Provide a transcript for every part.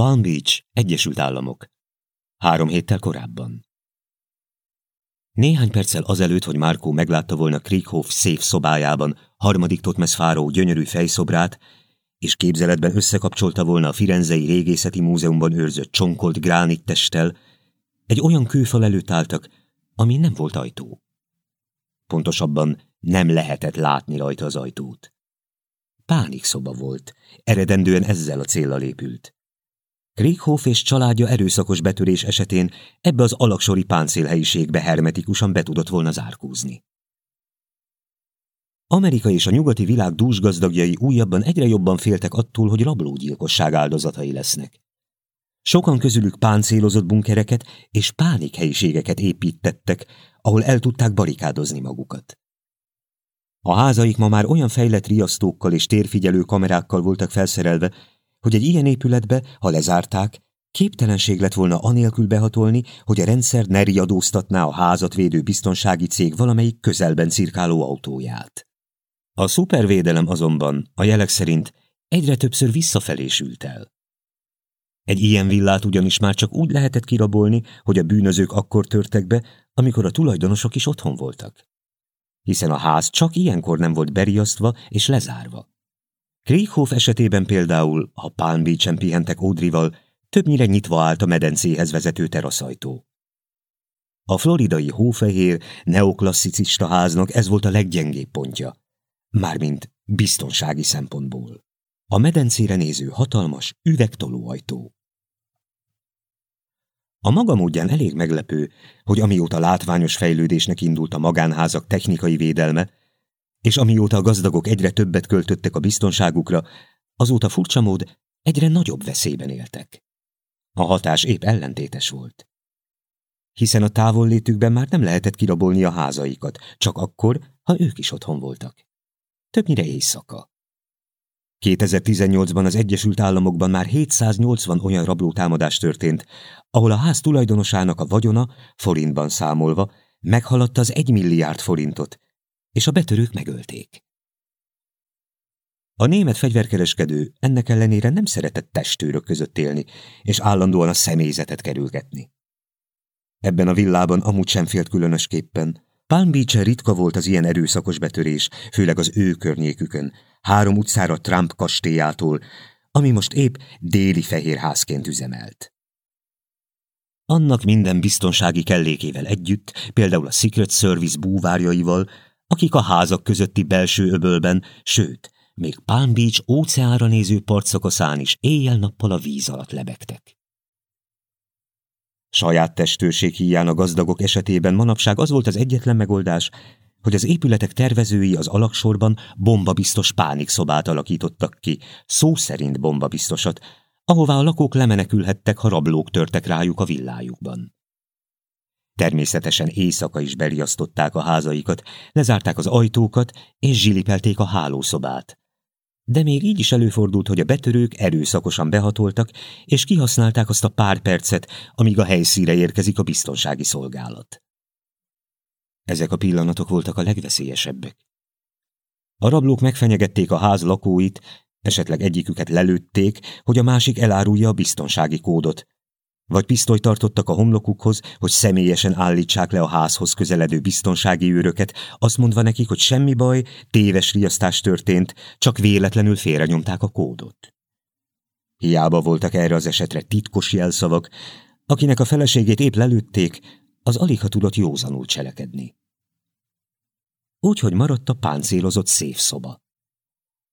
Palm Beach, Egyesült Államok. Három héttel korábban. Néhány perccel azelőtt, hogy Márkó meglátta volna Krieghoff szép szobájában harmadik Totmes Fáró gyönyörű fejszobrát, és képzeletben összekapcsolta volna a Firenzei Régészeti Múzeumban őrzött csonkolt gránit testtel, egy olyan kőfal előtt álltak, ami nem volt ajtó. Pontosabban nem lehetett látni rajta az ajtót. Pánikszoba volt, eredendően ezzel a célra épült. Krieghoff és családja erőszakos betörés esetén ebbe az alaksori páncélhelyiségbe hermetikusan be tudott volna zárkózni. Amerika és a nyugati világ dúsgazdagjai újabban egyre jobban féltek attól, hogy rablógyilkosság áldozatai lesznek. Sokan közülük páncélozott bunkereket és pánikhelyiségeket építettek, ahol el tudták barikádozni magukat. A házaik ma már olyan fejlett riasztókkal és térfigyelő kamerákkal voltak felszerelve, hogy egy ilyen épületbe, ha lezárták, képtelenség lett volna anélkül behatolni, hogy a rendszer ne riadóztatná a házat védő biztonsági cég valamelyik közelben cirkáló autóját. A szupervédelem azonban a jelek szerint egyre többször visszafelé sült el. Egy ilyen villát ugyanis már csak úgy lehetett kirabolni, hogy a bűnözők akkor törtek be, amikor a tulajdonosok is otthon voltak. Hiszen a ház csak ilyenkor nem volt beriasztva és lezárva. Krieghoff esetében például, ha Palm Beach-en pihentek Audrival, többnyire nyitva állt a medencéhez vezető teraszajtó. A floridai hófehér, neoklasszicista háznak ez volt a leggyengébb pontja, mármint biztonsági szempontból. A medencére néző hatalmas, üvegtolóajtó. A maga módján elég meglepő, hogy amióta látványos fejlődésnek indult a magánházak technikai védelme, és amióta a gazdagok egyre többet költöttek a biztonságukra, azóta furcsa mód egyre nagyobb veszélyben éltek. A hatás épp ellentétes volt. Hiszen a távollétükben már nem lehetett kirabolni a házaikat, csak akkor, ha ők is otthon voltak. Többnyire éjszaka. 2018-ban az Egyesült Államokban már 780 olyan rablótámadás történt, ahol a ház tulajdonosának a vagyona, forintban számolva, meghaladta az 1 milliárd forintot, és a betörők megölték. A német fegyverkereskedő ennek ellenére nem szeretett testőrök között élni, és állandóan a személyzetet kerülgetni. Ebben a villában amúgy sem félt különösképpen. Palm beach ritka volt az ilyen erőszakos betörés, főleg az ő környékükön, három utcára Trump kastélyától, ami most épp déli fehérházként üzemelt. Annak minden biztonsági kellékével együtt, például a Secret Service búvárjaival, akik a házak közötti belső öbölben, sőt, még Palm Beach óceánra néző partszakaszán is éjjel-nappal a víz alatt lebegtek. Saját testőrség hiány a gazdagok esetében manapság az volt az egyetlen megoldás, hogy az épületek tervezői az alaksorban bombabiztos pánikszobát alakítottak ki, szó szerint bombabiztosat, ahová a lakók lemenekülhettek, ha rablók törtek rájuk a villájukban. Természetesen éjszaka is beriasztották a házaikat, lezárták az ajtókat és zsilipelték a hálószobát. De még így is előfordult, hogy a betörők erőszakosan behatoltak, és kihasználták azt a pár percet, amíg a helyszíre érkezik a biztonsági szolgálat. Ezek a pillanatok voltak a legveszélyesebbek. A rablók megfenyegették a ház lakóit, esetleg egyiküket lelőtték, hogy a másik elárulja a biztonsági kódot, vagy pisztolyt tartottak a homlokukhoz, hogy személyesen állítsák le a házhoz közeledő biztonsági őröket, azt mondva nekik, hogy semmi baj, téves riasztás történt, csak véletlenül félrenyomták a kódot. Hiába voltak erre az esetre titkos jelszavak, akinek a feleségét épp lelőtték, az alig ha tudott józanul cselekedni. Úgyhogy maradt a páncélozott széfszoba.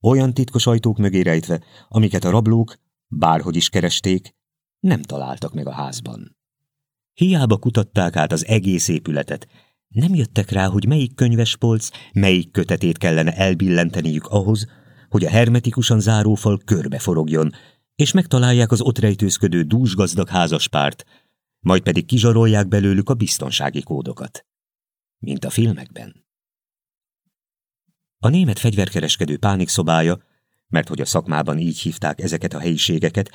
Olyan titkos ajtók mögé rejtve, amiket a rablók, bárhogy is keresték, nem találtak meg a házban. Hiába kutatták át az egész épületet, nem jöttek rá, hogy melyik könyvespolc, melyik kötetét kellene elbillenteniük ahhoz, hogy a hermetikusan zárófal körbeforogjon, és megtalálják az ott rejtőzködő dúsgazdag házaspárt, majd pedig kizsarolják belőlük a biztonsági kódokat. Mint a filmekben. A német fegyverkereskedő pánikszobája, mert hogy a szakmában így hívták ezeket a helyiségeket,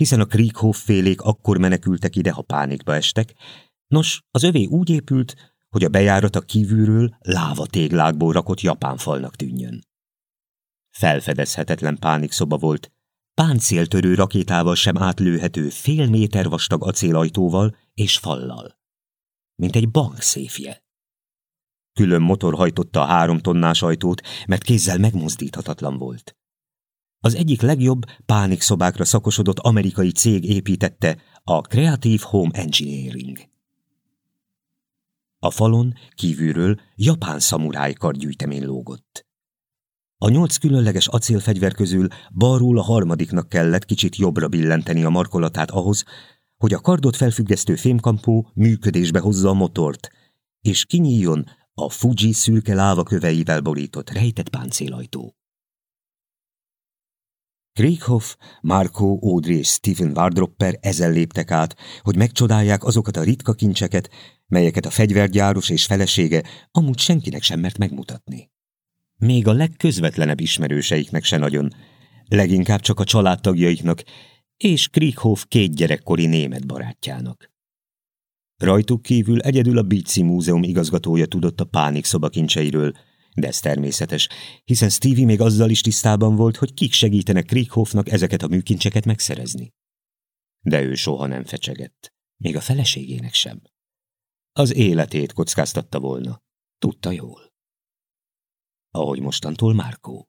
hiszen a Krieghoff félék akkor menekültek ide, ha pánikba estek. Nos, az övé úgy épült, hogy a bejárat a kívülről láva téglákból rakott japán falnak tűnjön. Felfedezhetetlen pánikszoba volt, páncéltörő rakétával sem átlőhető fél méter vastag acélajtóval és fallal. Mint egy bankszéfje. Külön motor hajtotta a három tonnás ajtót, mert kézzel megmozdíthatatlan volt. Az egyik legjobb pánikszobákra szakosodott amerikai cég építette a Creative Home Engineering. A falon kívülről japán szamuráj kargyűjtemény lógott. A nyolc különleges acélfegyver közül balról a harmadiknak kellett kicsit jobbra billenteni a markolatát ahhoz, hogy a kardot felfüggesztő fémkampó működésbe hozza a motort, és kinyíljon a Fuji szürke lávaköveivel borított rejtett páncélajtó. Krieghoff, Marco, Audrey és Stephen Wardropper ezen léptek át, hogy megcsodálják azokat a ritka kincseket, melyeket a fegyvergyáros és felesége amúgy senkinek sem mert megmutatni. Még a legközvetlenebb ismerőseiknek se nagyon, leginkább csak a családtagjaiknak és Krieghoff két gyerekkori német barátjának. Rajtuk kívül egyedül a Bíci Múzeum igazgatója tudott a pánik szobakincseiről, de ez természetes, hiszen Stevie még azzal is tisztában volt, hogy kik segítenek Krieghoffnak ezeket a műkincseket megszerezni. De ő soha nem fecsegett, még a feleségének sem. Az életét kockáztatta volna. Tudta jól. Ahogy mostantól Márkó.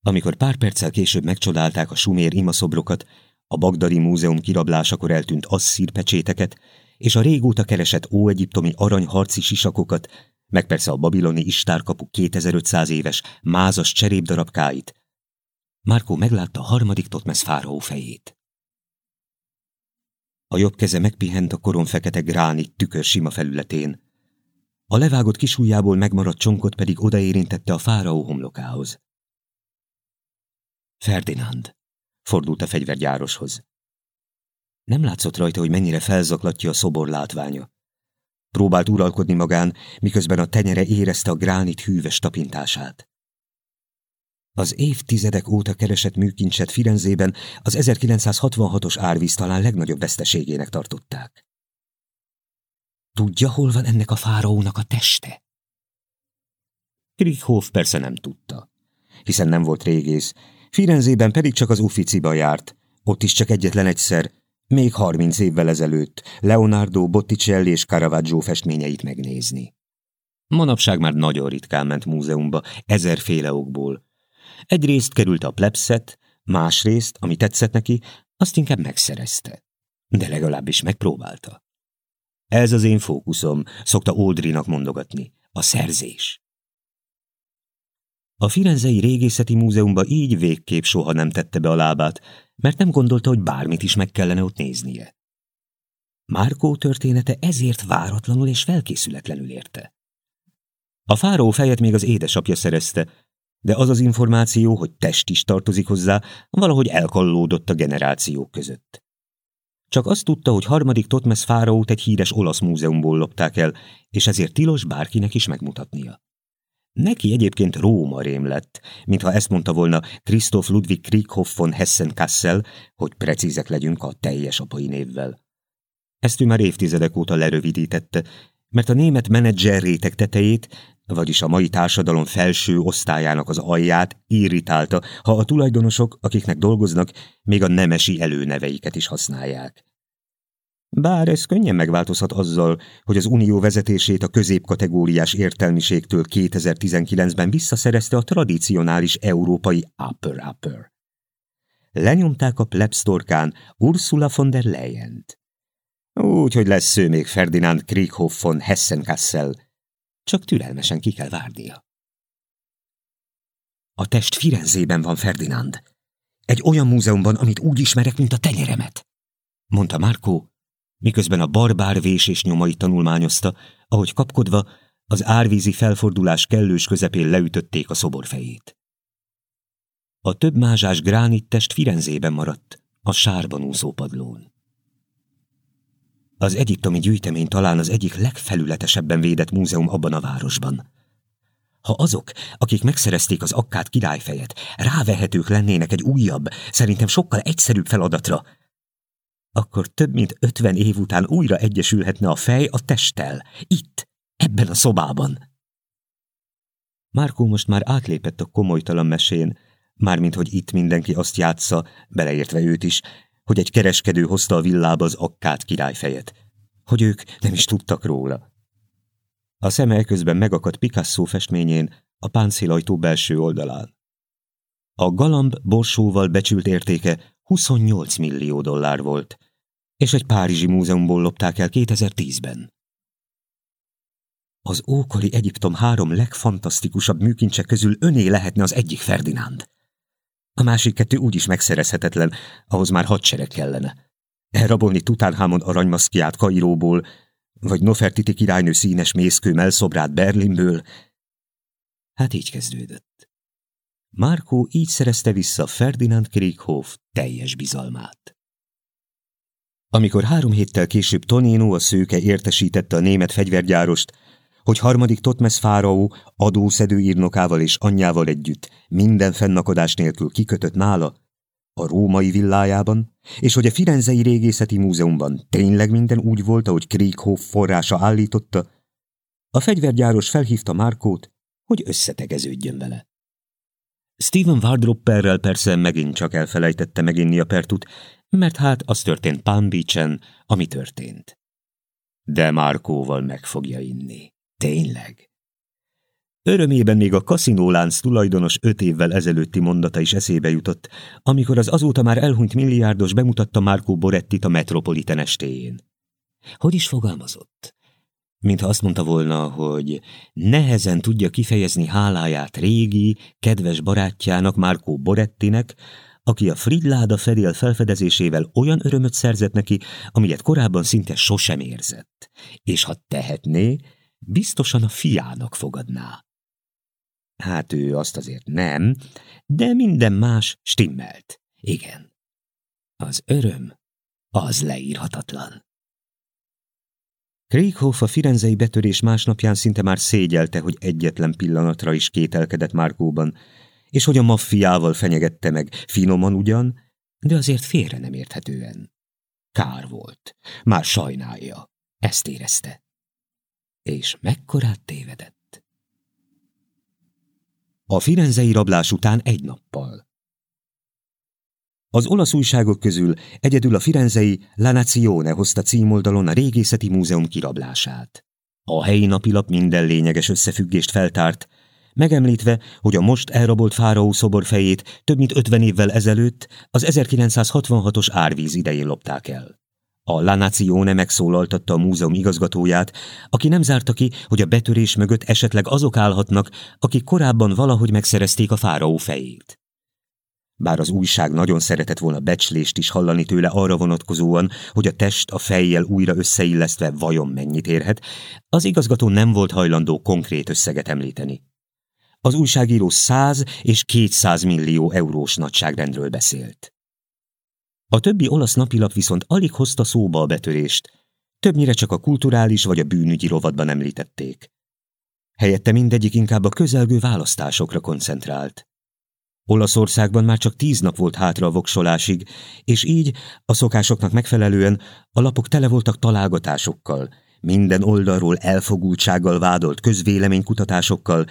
Amikor pár perccel később megcsodálták a sumér imaszobrokat, a Bagdadi Múzeum kirablásakor eltűnt asszír pecséteket, és a régóta keresett óegyiptomi aranyharci sisakokat, meg persze a babiloni istárkapu 2500 éves mázas cserépdarabkáit, Márkó meglátta a harmadik Totmesz fáraó fejét. A jobb keze megpihent a koron fekete gránit tükör sima felületén. A levágott kisujjából megmaradt csonkot pedig odaérintette a fáraó homlokához. Ferdinand, fordult a fegyvergyároshoz. Nem látszott rajta, hogy mennyire felzaklatja a szobor látványa. Próbált uralkodni magán, miközben a tenyere érezte a gránit hűves tapintását. Az évtizedek óta keresett műkincset Firenzében az 1966-os árvíz talán legnagyobb veszteségének tartották. Tudja, hol van ennek a fáraónak a teste? Krieghoff persze nem tudta, hiszen nem volt régész, Firenzében pedig csak az Ufficiba járt, ott is csak egyetlen egyszer, még harminc évvel ezelőtt Leonardo Botticelli és Caravaggio festményeit megnézni. Manapság már nagyon ritkán ment múzeumba, ezerféle okból, Egyrészt került a plebszet, másrészt, ami tetszett neki, azt inkább megszerezte. De legalábbis megpróbálta. Ez az én fókuszom, szokta Oldrinak mondogatni. A szerzés. A Firenzei Régészeti Múzeumban így végképp soha nem tette be a lábát, mert nem gondolta, hogy bármit is meg kellene ott néznie. Márkó története ezért váratlanul és felkészületlenül érte. A fáró fejet még az édesapja szerezte, de az az információ, hogy test is tartozik hozzá, valahogy elkallódott a generációk között. Csak azt tudta, hogy harmadik Totmes fáraót egy híres olasz múzeumból lopták el, és ezért tilos bárkinek is megmutatnia. Neki egyébként Róma rém lett, mintha ezt mondta volna Christoph Ludwig Krieghoff von Hessen-Kassel, hogy precízek legyünk a teljes apai névvel. Ezt ő már évtizedek óta lerövidítette, mert a német menedzser réteg tetejét vagyis a mai társadalom felső osztályának az alját irritálta, ha a tulajdonosok, akiknek dolgoznak, még a nemesi előneveiket is használják. Bár ez könnyen megváltozhat azzal, hogy az unió vezetését a középkategóriás értelmiségtől 2019-ben visszaszerezte a tradicionális európai upper-upper. Lenyomták a plebsztorkán Ursula von der Leyen-t. Úgy, hogy lesz ő még Ferdinand Krieghoff von Hessenkassel, csak türelmesen ki kell várnia. A test Firenzében van, Ferdinand. Egy olyan múzeumban, amit úgy ismerek, mint a tenyeremet, mondta Marco, miközben a barbár vésés nyomait tanulmányozta, ahogy kapkodva az árvízi felfordulás kellős közepén leütötték a szobor fejét. A több mázsás test Firenzében maradt, a sárban úszó padlón. Az egyiptomi gyűjtemény talán az egyik legfelületesebben védett múzeum abban a városban. Ha azok, akik megszerezték az akkát királyfejet, rávehetők lennének egy újabb, szerintem sokkal egyszerűbb feladatra, akkor több mint ötven év után újra egyesülhetne a fej a testtel, itt, ebben a szobában. Márkó most már átlépett a komolytalan mesén, mármint hogy itt mindenki azt játsza, beleértve őt is, hogy egy kereskedő hozta a villába az akkát királyfejet, hogy ők nem is tudtak róla. A szeme közben megakadt Picasso festményén a páncélajtó belső oldalán. A galamb borsóval becsült értéke 28 millió dollár volt, és egy párizsi múzeumból lopták el 2010-ben. Az ókori Egyiptom három legfantasztikusabb műkincse közül öné lehetne az egyik Ferdinánd. A másik kettő úgyis megszerezhetetlen, ahhoz már hadsereg kellene. Elrabolni Tutánhámon aranymaszkiát Kairóból, vagy Nofertiti királynő színes mészkő melszobrát Berlinből. Hát így kezdődött. Márkó így szerezte vissza Ferdinand Krieghoff teljes bizalmát. Amikor három héttel később Tonino a szőke értesítette a német fegyvergyárost, hogy harmadik Totmes fáraó adószedő írnokával és anyjával együtt minden fennakadás nélkül kikötött nála, a római villájában, és hogy a Firenzei Régészeti Múzeumban tényleg minden úgy volt, ahogy Krieghoff forrása állította, a fegyvergyáros felhívta Márkót, hogy összetegeződjön vele. Steven Wardropperrel persze megint csak elfelejtette meginni a pertut, mert hát az történt Palm Beach-en, ami történt. De Márkóval meg fogja inni. Tényleg? Örömében még a kaszinólánc tulajdonos öt évvel ezelőtti mondata is eszébe jutott, amikor az azóta már elhunyt milliárdos bemutatta Marco Borettit a Metropolitan estéjén. Hogy is fogalmazott? Mintha azt mondta volna, hogy nehezen tudja kifejezni háláját régi, kedves barátjának, Marco Borettinek, aki a Fridláda fedél felfedezésével olyan örömöt szerzett neki, amilyet korábban szinte sosem érzett. És ha tehetné, biztosan a fiának fogadná. Hát ő azt azért nem, de minden más stimmelt. Igen. Az öröm az leírhatatlan. Krieghoff a firenzei betörés másnapján szinte már szégyelte, hogy egyetlen pillanatra is kételkedett Márkóban, és hogy a maffiával fenyegette meg, finoman ugyan, de azért félre nem érthetően. Kár volt, már sajnálja, ezt érezte. És mekkorát tévedett. A firenzei rablás után egy nappal. Az olasz újságok közül egyedül a firenzei La Nazione hozta címoldalon a régészeti múzeum kirablását. A helyi napilap minden lényeges összefüggést feltárt, megemlítve, hogy a most elrabolt fáraó szobor fejét több mint 50 évvel ezelőtt az 1966-os árvíz idején lopták el. A La Nazione megszólaltatta a múzeum igazgatóját, aki nem zárta ki, hogy a betörés mögött esetleg azok állhatnak, akik korábban valahogy megszerezték a fáraó fejét. Bár az újság nagyon szeretett volna becslést is hallani tőle arra vonatkozóan, hogy a test a fejjel újra összeillesztve vajon mennyit érhet, az igazgató nem volt hajlandó konkrét összeget említeni. Az újságíró 100 és 200 millió eurós nagyságrendről beszélt. A többi olasz napilap viszont alig hozta szóba a betörést, többnyire csak a kulturális vagy a bűnügyi rovatban említették. Helyette mindegyik inkább a közelgő választásokra koncentrált. Olaszországban már csak tíz nap volt hátra a voksolásig, és így a szokásoknak megfelelően a lapok tele voltak találgatásokkal, minden oldalról elfogultsággal vádolt közvéleménykutatásokkal,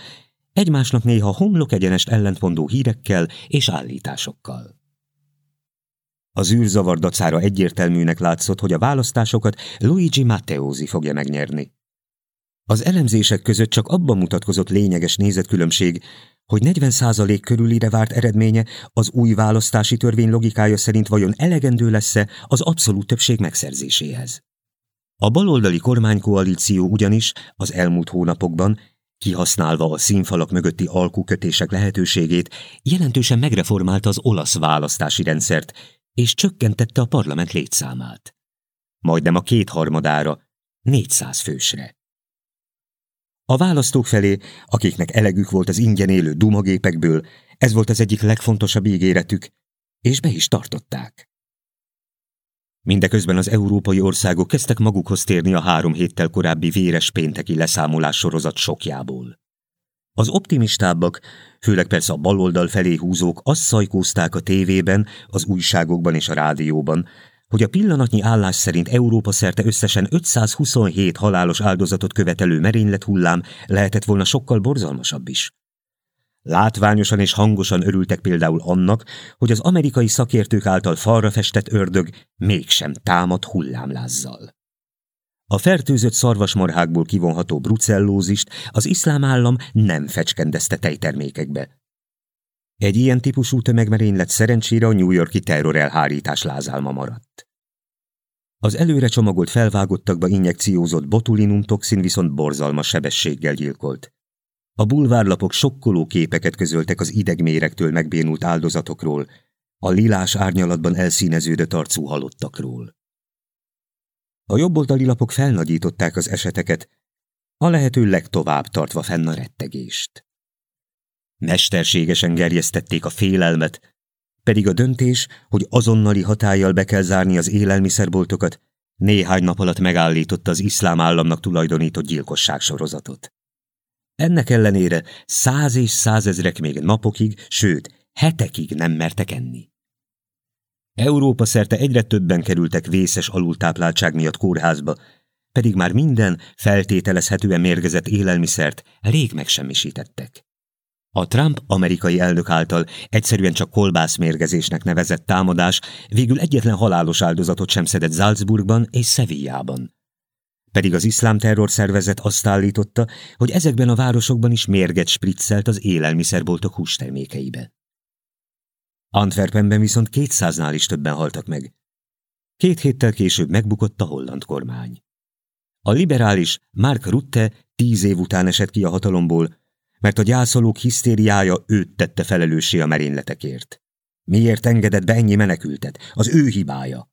egymásnak néha homlok egyenest ellentmondó hírekkel és állításokkal. Az űrzavar dacára egyértelműnek látszott, hogy a választásokat Luigi Matteosi fogja megnyerni. Az elemzések között csak abban mutatkozott lényeges nézetkülönbség, hogy 40% körülire várt eredménye az új választási törvény logikája szerint vajon elegendő lesz-e az abszolút többség megszerzéséhez. A baloldali kormánykoalíció ugyanis az elmúlt hónapokban, kihasználva a színfalak mögötti alkukötések lehetőségét, jelentősen megreformálta az olasz választási rendszert, és csökkentette a parlament létszámát. Majdnem a kétharmadára, 400 fősre. A választók felé, akiknek elegük volt az ingyen élő dumagépekből, ez volt az egyik legfontosabb ígéretük, és be is tartották. Mindeközben az európai országok kezdtek magukhoz térni a három héttel korábbi véres pénteki leszámolás sorozat sokjából. Az optimistábbak, főleg persze a baloldal felé húzók azt szajkózták a tévében, az újságokban és a rádióban, hogy a pillanatnyi állás szerint Európa szerte összesen 527 halálos áldozatot követelő merénylet hullám lehetett volna sokkal borzalmasabb is. Látványosan és hangosan örültek például annak, hogy az amerikai szakértők által falra festett ördög mégsem támad hullámlázzal. A fertőzött szarvasmarhákból kivonható brucellózist az iszlám állam nem fecskendezte tejtermékekbe. Egy ilyen típusú tömegmerénylet szerencsére a New Yorki terror lázálma maradt. Az előre csomagolt felvágottakba injekciózott botulinum toxin viszont borzalmas sebességgel gyilkolt. A bulvárlapok sokkoló képeket közöltek az idegmérektől megbénult áldozatokról, a lilás árnyalatban elszíneződött arcú halottakról. A jobboldali lapok felnagyították az eseteket, a lehető legtovább tartva fenn a rettegést. Mesterségesen gerjesztették a félelmet, pedig a döntés, hogy azonnali hatállyal be kell zárni az élelmiszerboltokat, néhány nap alatt megállította az iszlám államnak tulajdonított gyilkosság sorozatot. Ennek ellenére száz és százezrek még napokig, sőt, hetekig nem mertek enni. Európa szerte egyre többen kerültek vészes alultápláltság miatt kórházba, pedig már minden feltételezhetően mérgezett élelmiszert rég megsemmisítettek. A Trump amerikai elnök által egyszerűen csak kolbászmérgezésnek nevezett támadás végül egyetlen halálos áldozatot sem szedett Salzburgban és Sevillában. Pedig az iszlám terrorszervezet azt állította, hogy ezekben a városokban is mérget spriccelt az élelmiszerboltok hústermékeibe. Antwerpenben viszont kétszáznál is többen haltak meg. Két héttel később megbukott a holland kormány. A liberális Mark Rutte tíz év után esett ki a hatalomból, mert a gyászolók hisztériája őt tette felelőssé a merényletekért. Miért engedett be ennyi menekültet? Az ő hibája.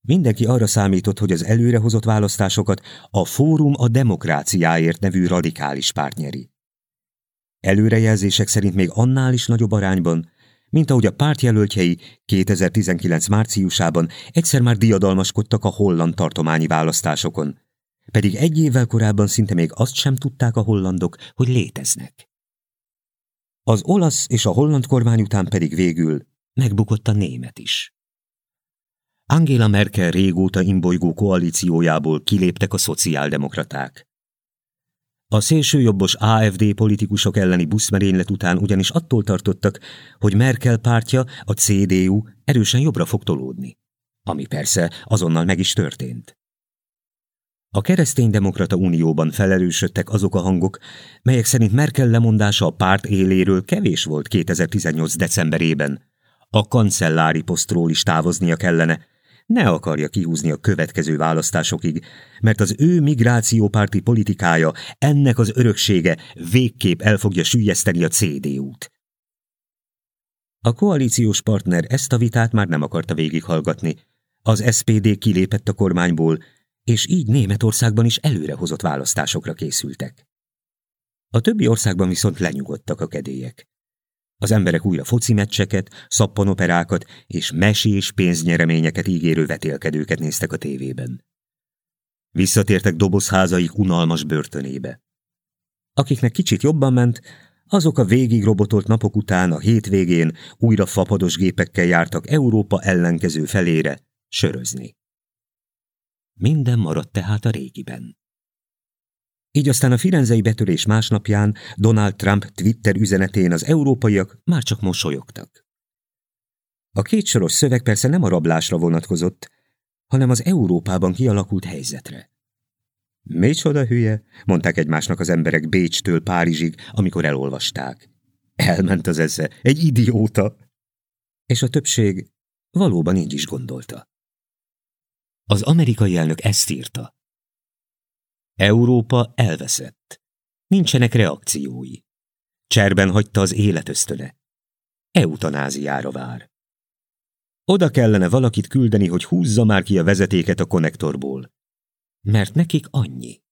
Mindenki arra számított, hogy az előrehozott választásokat a Fórum a Demokráciáért nevű radikális párt nyeri. Előrejelzések szerint még annál is nagyobb arányban, mint ahogy a pártjelöltjei 2019 márciusában egyszer már diadalmaskodtak a holland tartományi választásokon, pedig egy évvel korábban szinte még azt sem tudták a hollandok, hogy léteznek. Az olasz és a holland kormány után pedig végül megbukott a német is. Angela Merkel régóta imbolygó koalíciójából kiléptek a szociáldemokraták. A szélsőjobbos AFD politikusok elleni buszmerénylet után ugyanis attól tartottak, hogy Merkel pártja, a CDU erősen jobbra fog tolódni. Ami persze azonnal meg is történt. A kereszténydemokrata unióban felerősödtek azok a hangok, melyek szerint Merkel lemondása a párt éléről kevés volt 2018. decemberében. A kancellári posztról is távoznia kellene, ne akarja kihúzni a következő választásokig, mert az ő migrációpárti politikája, ennek az öröksége végképp el fogja sülyezteni a CDU-t. A koalíciós partner ezt a vitát már nem akarta végighallgatni. Az SPD kilépett a kormányból, és így Németországban is előrehozott választásokra készültek. A többi országban viszont lenyugodtak a kedélyek. Az emberek újra foci meccseket, szappanoperákat és mesés pénznyereményeket ígérő vetélkedőket néztek a tévében. Visszatértek dobozházaik unalmas börtönébe. Akiknek kicsit jobban ment, azok a végig robotolt napok után a hétvégén újra fapados gépekkel jártak Európa ellenkező felére sörözni. Minden maradt tehát a régiben. Így aztán a firenzei betörés másnapján Donald Trump Twitter üzenetén az európaiak már csak mosolyogtak. A kétsoros szöveg persze nem a rablásra vonatkozott, hanem az Európában kialakult helyzetre. Micsoda hülye, mondták egymásnak az emberek Bécstől Párizsig, amikor elolvasták. Elment az esze, egy idióta. És a többség valóban így is gondolta. Az amerikai elnök ezt írta. Európa elveszett. Nincsenek reakciói. Cserben hagyta az élet ösztöne. Eutanáziára vár. Oda kellene valakit küldeni, hogy húzza már ki a vezetéket a konnektorból. Mert nekik annyi.